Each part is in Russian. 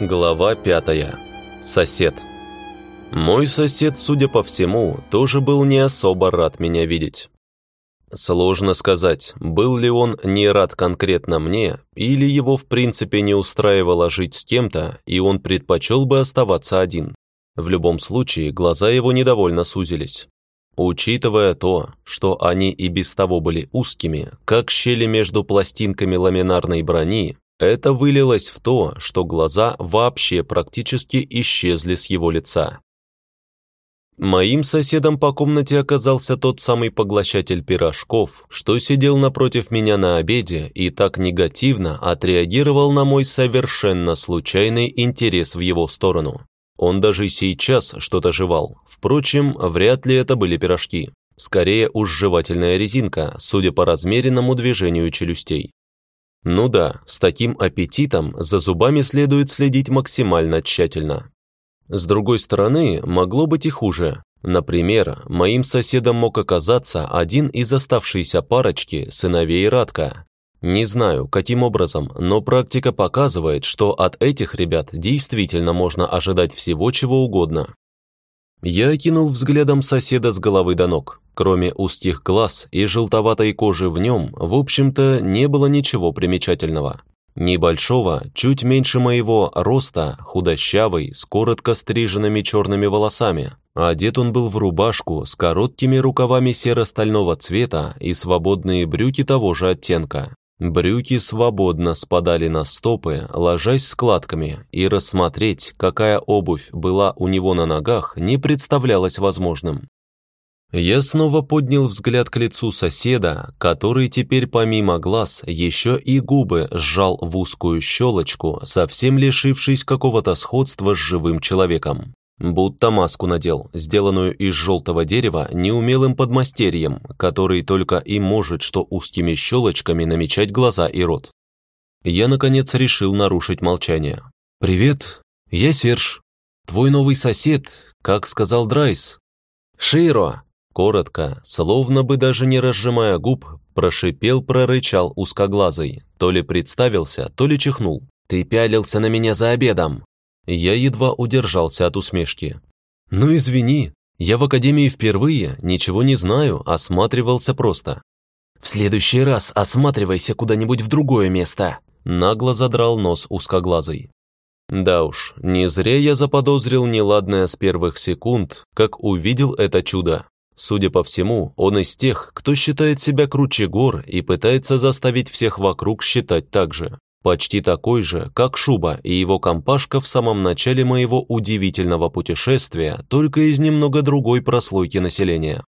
Глава пятая. Сосед. Мой сосед, судя по всему, тоже был не особо рад меня видеть. Сложно сказать, был ли он не рад конкретно мне, или его в принципе не устраивало жить с кем-то, и он предпочел бы оставаться один. В любом случае, глаза его недовольно сузились. Учитывая то, что они и без того были узкими, как щели между пластинками ламинарной брони, это вылилось в то, что глаза вообще практически исчезли с его лица. Моим соседом по комнате оказался тот самый поглощатель пирожков, что сидел напротив меня на обеде и так негативно отреагировал на мой совершенно случайный интерес в его сторону. Он даже сейчас что-то жевал. Впрочем, вряд ли это были пирожки. Скорее уж жевательная резинка, судя по размеренному движению челюстей. Ну да, с таким аппетитом за зубами следует следить максимально тщательно. С другой стороны, могло быть и хуже. Например, моим соседом мог оказаться один из оставшейся парочки сыновей Радка. Не знаю, каким образом, но практика показывает, что от этих ребят действительно можно ожидать всего чего угодно. Я окинул взглядом соседа с головы до ног. Кроме узких глаз и желтоватой кожи в нем, в общем-то, не было ничего примечательного. Небольшого, чуть меньше моего роста, худощавый, с коротко стриженными черными волосами. Одет он был в рубашку с короткими рукавами серо-стального цвета и свободные брюки того же оттенка. Брюки свободно спадали на стопы, ложась складками, и рассмотреть, какая обувь была у него на ногах, не представлялось возможным. Я снова поднял взгляд к лицу соседа, который теперь помимо глаз еще и губы сжал в узкую щелочку, совсем лишившись какого-то сходства с живым человеком. Будто маску надел, сделанную из желтого дерева неумелым подмастерьем, который только и может что узкими щелочками намечать глаза и рот. Я, наконец, решил нарушить молчание. «Привет, я Серж. Твой новый сосед, как сказал Драйс». «Широ, Коротко, словно бы даже не разжимая губ, прошипел, прорычал узкоглазый. То ли представился, то ли чихнул. «Ты пялился на меня за обедом!» Я едва удержался от усмешки. «Ну извини, я в академии впервые, ничего не знаю, осматривался просто». «В следующий раз осматривайся куда-нибудь в другое место!» Нагло задрал нос узкоглазый. Да уж, не зря я заподозрил неладное с первых секунд, как увидел это чудо. Судя по всему, он из тех, кто считает себя круче гор и пытается заставить всех вокруг считать так же. Почти такой же, как Шуба и его компашка в самом начале моего удивительного путешествия, только из немного другой прослойки населения.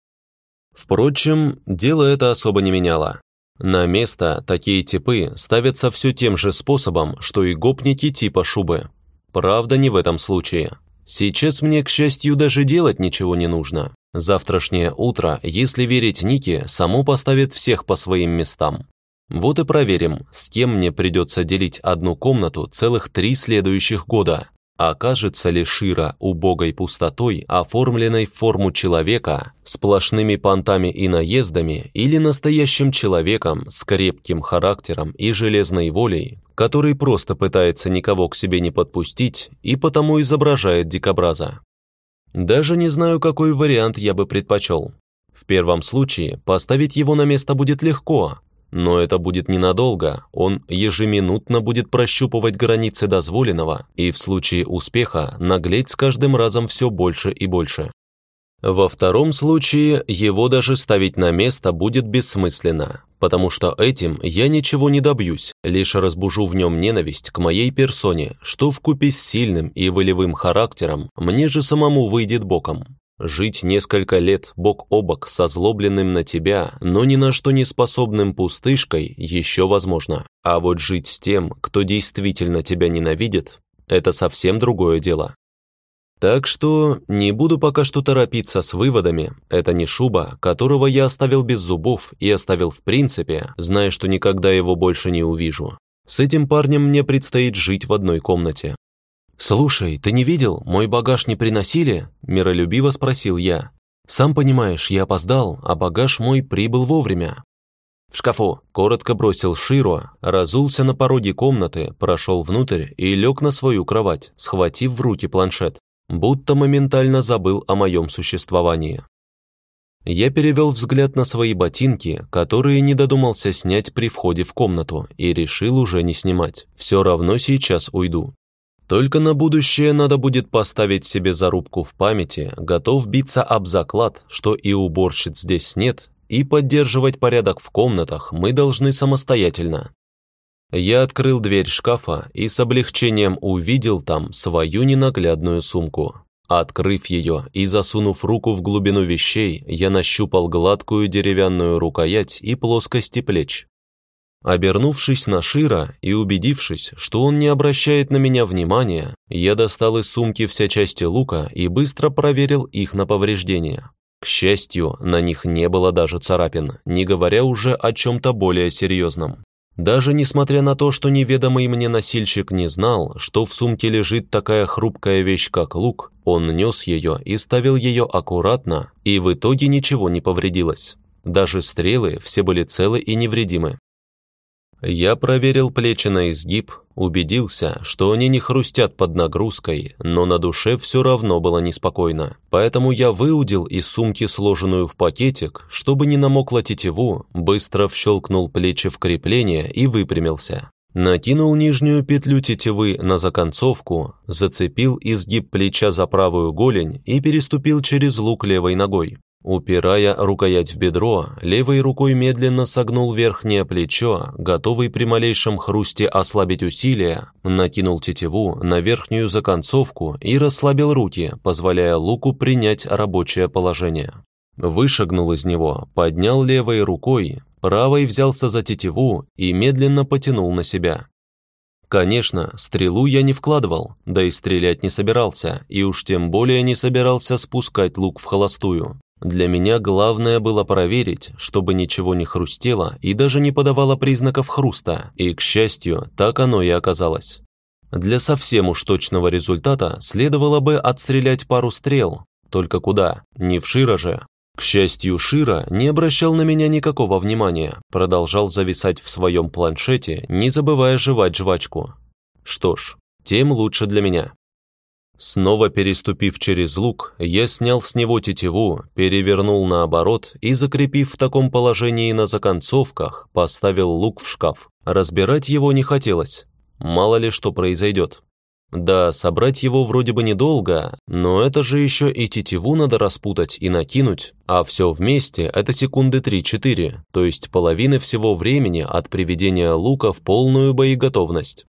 Впрочем, дело это особо не меняло. На место такие типы ставятся все тем же способом, что и гопники типа Шубы. Правда, не в этом случае. Сейчас мне, к счастью, даже делать ничего не нужно. Завтрашнее утро, если верить Нике, само поставит всех по своим местам. Вот и проверим, с кем мне придется делить одну комнату целых три следующих года. Окажется ли Шира убогой пустотой, оформленной в форму человека, сплошными понтами и наездами, или настоящим человеком с крепким характером и железной волей, который просто пытается никого к себе не подпустить и потому изображает дикобраза? Даже не знаю, какой вариант я бы предпочел. В первом случае поставить его на место будет легко, но это будет ненадолго, он ежеминутно будет прощупывать границы дозволенного и в случае успеха наглеть с каждым разом все больше и больше. Во втором случае его даже ставить на место будет бессмысленно, потому что этим я ничего не добьюсь, лишь разбужу в нем ненависть к моей персоне, что вкупе с сильным и волевым характером мне же самому выйдет боком. Жить несколько лет бок о бок со злобленным на тебя, но ни на что не способным пустышкой еще возможно. А вот жить с тем, кто действительно тебя ненавидит, это совсем другое дело. Так что не буду пока что торопиться с выводами. Это не шуба, которого я оставил без зубов и оставил в принципе, зная, что никогда его больше не увижу. С этим парнем мне предстоит жить в одной комнате. «Слушай, ты не видел, мой багаж не приносили?» – миролюбиво спросил я. «Сам понимаешь, я опоздал, а багаж мой прибыл вовремя». «В шкафу!» – коротко бросил Широ, разулся на пороге комнаты, прошел внутрь и лег на свою кровать, схватив в руки планшет, будто моментально забыл о моем существовании. Я перевел взгляд на свои ботинки, которые не додумался снять при входе в комнату, и решил уже не снимать. Все равно сейчас уйду. Только на будущее надо будет поставить себе зарубку в памяти, готов биться об заклад, что и уборщиц здесь нет, и поддерживать порядок в комнатах мы должны самостоятельно. Я открыл дверь шкафа и с облегчением увидел там свою ненаглядную сумку. Открыв ее и засунув руку в глубину вещей, я нащупал гладкую деревянную рукоять и плоскости плеч. Обернувшись на Шира и убедившись, что он не обращает на меня внимания, я достал из сумки все части лука и быстро проверил их на повреждения. К счастью, на них не было даже царапин, не говоря уже о чем-то более серьезном. Даже несмотря на то, что неведомый мне носильщик не знал, что в сумке лежит такая хрупкая вещь, как лук, он нес ее и ставил ее аккуратно, и в итоге ничего не повредилось. Даже стрелы все были целы и невредимы. Я проверил плечи на изгиб, убедился, что они не хрустят под нагрузкой, но на душе все равно было неспокойно. Поэтому я выудил из сумки сложенную в пакетик, чтобы не намокла тетиву, быстро вщелкнул плечи в крепление и выпрямился. Накинул нижнюю петлю тетивы на законцовку, зацепил изгиб плеча за правую голень и переступил через лук левой ногой. Упирая рукоять в бедро, левой рукой медленно согнул верхнее плечо, готовый при малейшем хрусте ослабить усилия, накинул тетиву на верхнюю законцовку и расслабил руки, позволяя луку принять рабочее положение. Вышагнул из него, поднял левой рукой, правой взялся за тетиву и медленно потянул на себя. Конечно, стрелу я не вкладывал, да и стрелять не собирался, и уж тем более не собирался спускать лук в холостую. Для меня главное было проверить, чтобы ничего не хрустело и даже не подавало признаков хруста, и, к счастью, так оно и оказалось. Для совсем уж точного результата следовало бы отстрелять пару стрел. Только куда? Не в Шира же. К счастью, Шира не обращал на меня никакого внимания, продолжал зависать в своем планшете, не забывая жевать жвачку. Что ж, тем лучше для меня. Снова переступив через лук, я снял с него тетиву, перевернул наоборот и, закрепив в таком положении на законцовках, поставил лук в шкаф. Разбирать его не хотелось. Мало ли что произойдет. Да, собрать его вроде бы недолго, но это же еще и тетиву надо распутать и накинуть, а все вместе это секунды 3-4, то есть половины всего времени от приведения лука в полную боеготовность.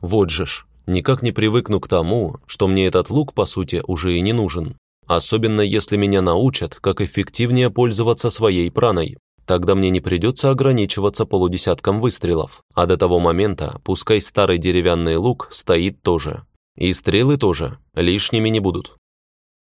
Вот же ж, Никак не привыкну к тому, что мне этот лук, по сути, уже и не нужен. Особенно если меня научат, как эффективнее пользоваться своей праной. Тогда мне не придется ограничиваться полудесятком выстрелов. А до того момента, пускай старый деревянный лук стоит тоже. И стрелы тоже, лишними не будут.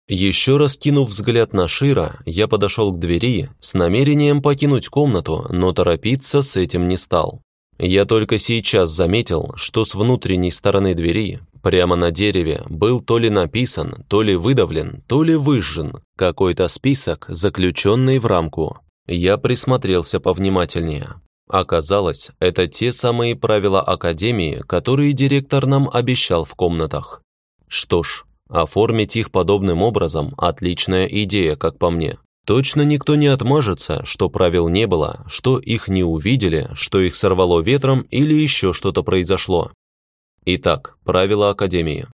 Еще раз кинув взгляд на Шира, я подошел к двери с намерением покинуть комнату, но торопиться с этим не стал. Я только сейчас заметил, что с внутренней стороны двери, прямо на дереве, был то ли написан, то ли выдавлен, то ли выжжен какой-то список, заключенный в рамку. Я присмотрелся повнимательнее. Оказалось, это те самые правила Академии, которые директор нам обещал в комнатах. Что ж, оформить их подобным образом – отличная идея, как по мне. Точно никто не отмажется, что правил не было, что их не увидели, что их сорвало ветром или еще что-то произошло. Итак, правила Академии.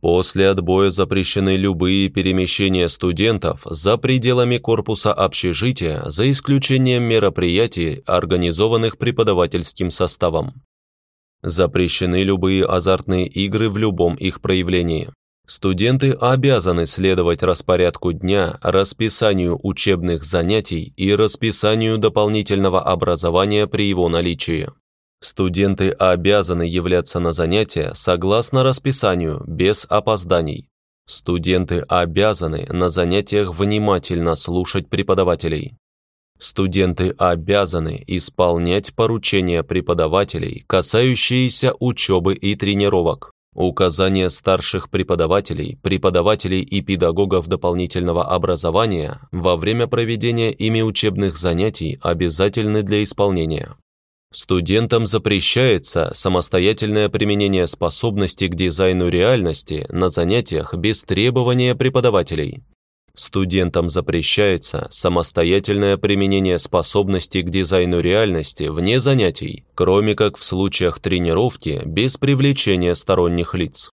После отбоя запрещены любые перемещения студентов за пределами корпуса общежития, за исключением мероприятий, организованных преподавательским составом. Запрещены любые азартные игры в любом их проявлении. Студенты обязаны следовать распорядку дня, расписанию учебных занятий и расписанию дополнительного образования при его наличии. Студенты обязаны являться на занятия согласно расписанию, без опозданий. Студенты обязаны на занятиях внимательно слушать преподавателей. Студенты обязаны исполнять поручения преподавателей, касающиеся учебы и тренировок. Указания старших преподавателей, преподавателей и педагогов дополнительного образования во время проведения ими учебных занятий обязательны для исполнения. Студентам запрещается самостоятельное применение способностей к дизайну реальности на занятиях без требования преподавателей. Студентам запрещается самостоятельное применение способностей к дизайну реальности вне занятий, кроме как в случаях тренировки без привлечения сторонних лиц.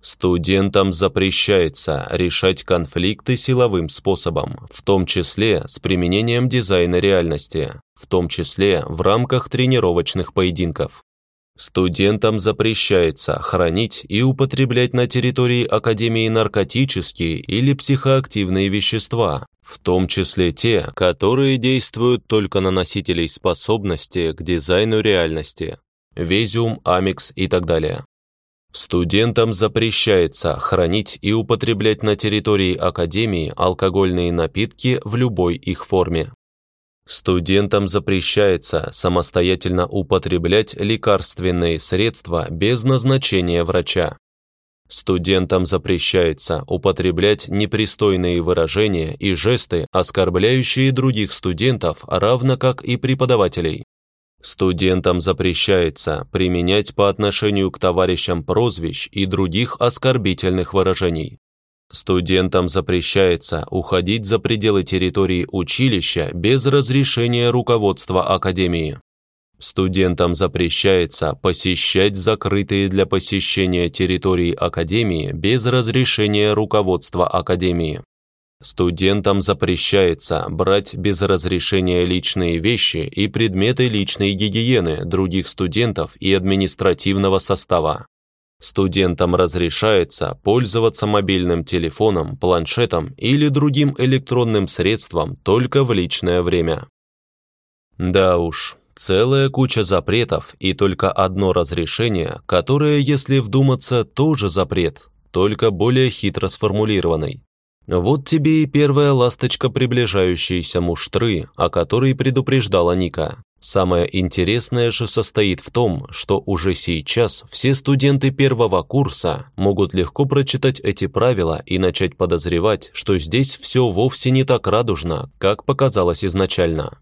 Студентам запрещается решать конфликты силовым способом, в том числе с применением дизайна реальности, в том числе в рамках тренировочных поединков. Студентам запрещается хранить и употреблять на территории Академии наркотические или психоактивные вещества, в том числе те, которые действуют только на носителей способности к дизайну реальности, Везиум, Амикс и так далее. Студентам запрещается хранить и употреблять на территории Академии алкогольные напитки в любой их форме. Студентам запрещается самостоятельно употреблять лекарственные средства без назначения врача. Студентам запрещается употреблять непристойные выражения и жесты, оскорбляющие других студентов, равно как и преподавателей. Студентам запрещается применять по отношению к товарищам прозвищ и других оскорбительных выражений. Студентам запрещается уходить за пределы территории училища без разрешения руководства академии. Студентам запрещается посещать закрытые для посещения территории академии без разрешения руководства академии. Студентам запрещается брать без разрешения личные вещи и предметы личной гигиены других студентов и административного состава. Студентам разрешается пользоваться мобильным телефоном, планшетом или другим электронным средством только в личное время. Да уж, целая куча запретов и только одно разрешение, которое, если вдуматься, тоже запрет, только более хитро сформулированный. Вот тебе и первая ласточка приближающейся муштры, о которой предупреждала Ника. Самое интересное же состоит в том, что уже сейчас все студенты первого курса могут легко прочитать эти правила и начать подозревать, что здесь все вовсе не так радужно, как показалось изначально.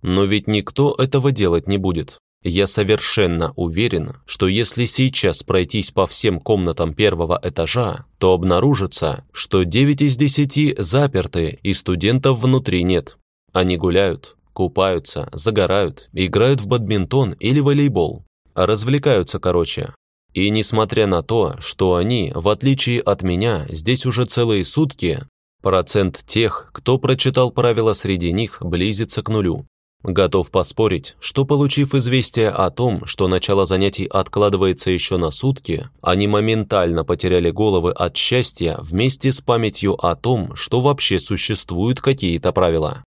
Но ведь никто этого делать не будет. Я совершенно уверен, что если сейчас пройтись по всем комнатам первого этажа, то обнаружится, что 9 из 10 заперты и студентов внутри нет. Они гуляют, купаются, загорают, играют в бадминтон или волейбол. Развлекаются, короче. И несмотря на то, что они, в отличие от меня, здесь уже целые сутки, процент тех, кто прочитал правила среди них, близится к нулю. Готов поспорить, что получив известие о том, что начало занятий откладывается еще на сутки, они моментально потеряли головы от счастья вместе с памятью о том, что вообще существуют какие-то правила.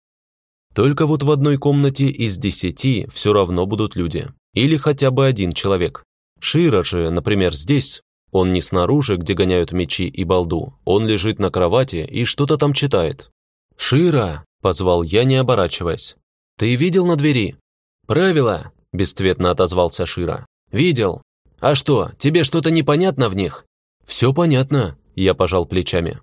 Только вот в одной комнате из десяти все равно будут люди. Или хотя бы один человек. Шира же, например, здесь. Он не снаружи, где гоняют мечи и балду. Он лежит на кровати и что-то там читает. «Шира!» – позвал я, не оборачиваясь. «Ты видел на двери?» «Правила!» – бесцветно отозвался Шира. «Видел. А что, тебе что-то непонятно в них?» «Все понятно», – я пожал плечами.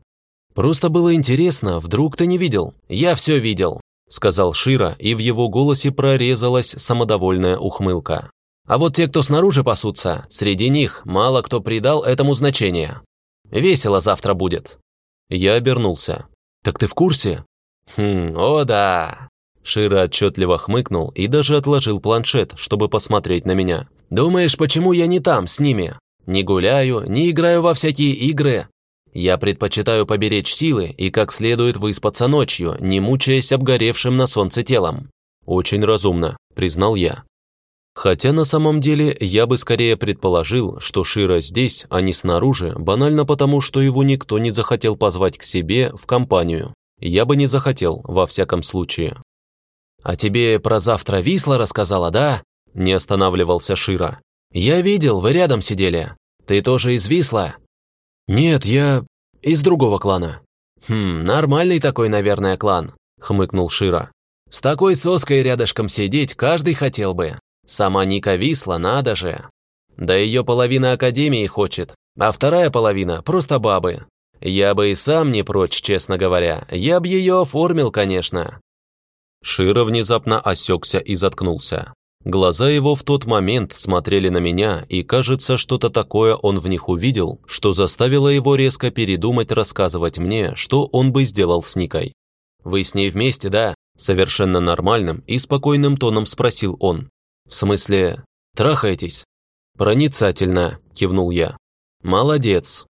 «Просто было интересно, вдруг ты не видел?» «Я все видел», сказал Шира, и в его голосе прорезалась самодовольная ухмылка. А вот те, кто снаружи пасутся, среди них мало кто придал этому значение. Весело завтра будет. Я обернулся. Так ты в курсе? Хм, о да. Шира отчетливо хмыкнул и даже отложил планшет, чтобы посмотреть на меня. «Думаешь, почему я не там, с ними? Не гуляю, не играю во всякие игры, я предпочитаю поберечь силы и как следует выспаться ночью, не мучаясь обгоревшим на солнце телом. Очень разумно, признал я. Хотя на самом деле я бы скорее предположил, что Шира здесь, а не снаружи, банально потому, что его никто не захотел позвать к себе в компанию. Я бы не захотел, во всяком случае. «А тебе про завтра Висла рассказала, да?» Не останавливался Шира. «Я видел, вы рядом сидели. Ты тоже из Висла?» «Нет, я из другого клана». «Хм, нормальный такой, наверное, клан», — хмыкнул Шира. «С такой соской рядышком сидеть каждый хотел бы. Сама Ника Висла, надо же». Да ее половина Академии хочет, а вторая половина – просто бабы. Я бы и сам не прочь, честно говоря. Я бы ее оформил, конечно». Шира внезапно осекся и заткнулся. Глаза его в тот момент смотрели на меня, и, кажется, что-то такое он в них увидел, что заставило его резко передумать рассказывать мне, что он бы сделал с Никой. «Вы с ней вместе, да?» Совершенно нормальным и спокойным тоном спросил он. «В смысле, трахаетесь?» «Проницательно», – кивнул я. «Молодец».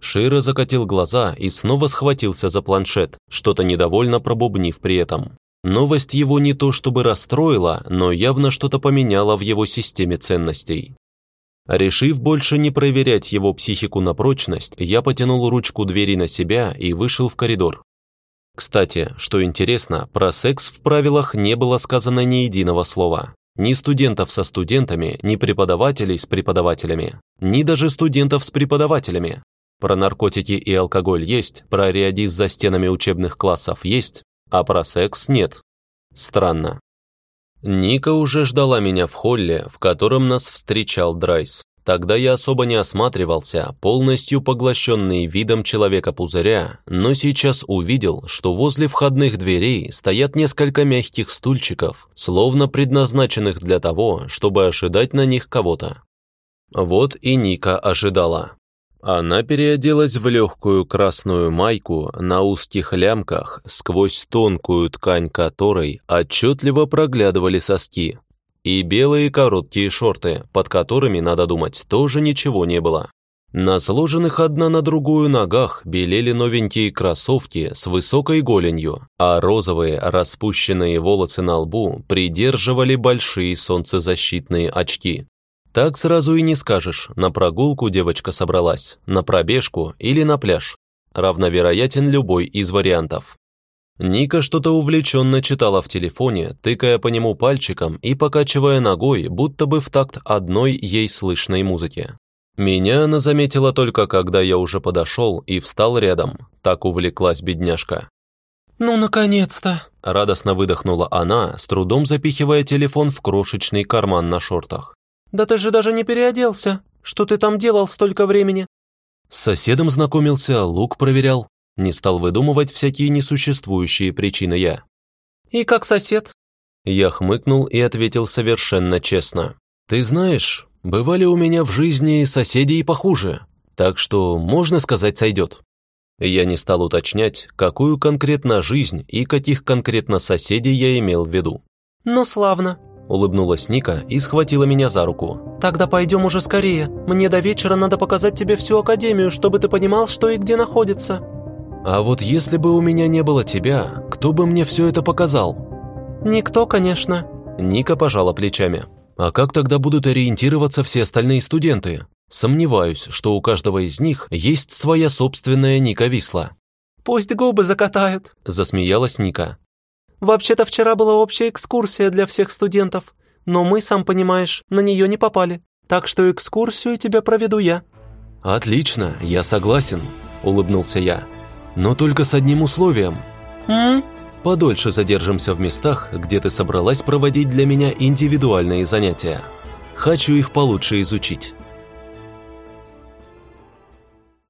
Широ закатил глаза и снова схватился за планшет, что-то недовольно пробубнив при этом. Новость его не то чтобы расстроила, но явно что-то поменяло в его системе ценностей. Решив больше не проверять его психику на прочность, я потянул ручку двери на себя и вышел в коридор. Кстати, что интересно, про секс в правилах не было сказано ни единого слова. Ни студентов со студентами, ни преподавателей с преподавателями, ни даже студентов с преподавателями. Про наркотики и алкоголь есть, про реадиз за стенами учебных классов есть, а про секс нет. Странно. Ника уже ждала меня в холле, в котором нас встречал Драйс. Тогда я особо не осматривался, полностью поглощенный видом человека-пузыря, но сейчас увидел, что возле входных дверей стоят несколько мягких стульчиков, словно предназначенных для того, чтобы ожидать на них кого-то. Вот и Ника ожидала. Она переоделась в легкую красную майку на узких лямках, сквозь тонкую ткань которой отчетливо проглядывали соски, и белые короткие шорты, под которыми, надо думать, тоже ничего не было. На сложенных одна на другую ногах белели новенькие кроссовки с высокой голенью, а розовые распущенные волосы на лбу придерживали большие солнцезащитные очки. Так сразу и не скажешь, на прогулку девочка собралась, на пробежку или на пляж. Равновероятен любой из вариантов. Ника что-то увлеченно читала в телефоне, тыкая по нему пальчиком и покачивая ногой, будто бы в такт одной ей слышной музыки. Меня она заметила только, когда я уже подошел и встал рядом. Так увлеклась бедняжка. «Ну, наконец-то!» – радостно выдохнула она, с трудом запихивая телефон в крошечный карман на шортах. «Да ты же даже не переоделся! Что ты там делал столько времени?» С соседом знакомился, лук проверял. Не стал выдумывать всякие несуществующие причины я. «И как сосед?» Я хмыкнул и ответил совершенно честно. «Ты знаешь, бывали у меня в жизни соседи и похуже, так что, можно сказать, сойдет». Я не стал уточнять, какую конкретно жизнь и каких конкретно соседей я имел в виду. «Ну, славно», Улыбнулась Ника и схватила меня за руку. «Тогда пойдем уже скорее. Мне до вечера надо показать тебе всю Академию, чтобы ты понимал, что и где находится». «А вот если бы у меня не было тебя, кто бы мне все это показал?» «Никто, конечно». Ника пожала плечами. «А как тогда будут ориентироваться все остальные студенты? Сомневаюсь, что у каждого из них есть своя собственная Ника Висла». «Пусть губы закатают», – засмеялась Ника. Вообще-то вчера была общая экскурсия для всех студентов, но мы, сам понимаешь, на нее не попали. Так что экскурсию тебя проведу я». «Отлично, я согласен», – улыбнулся я. «Но только с одним условием». «М?» «Подольше задержимся в местах, где ты собралась проводить для меня индивидуальные занятия. Хочу их получше изучить».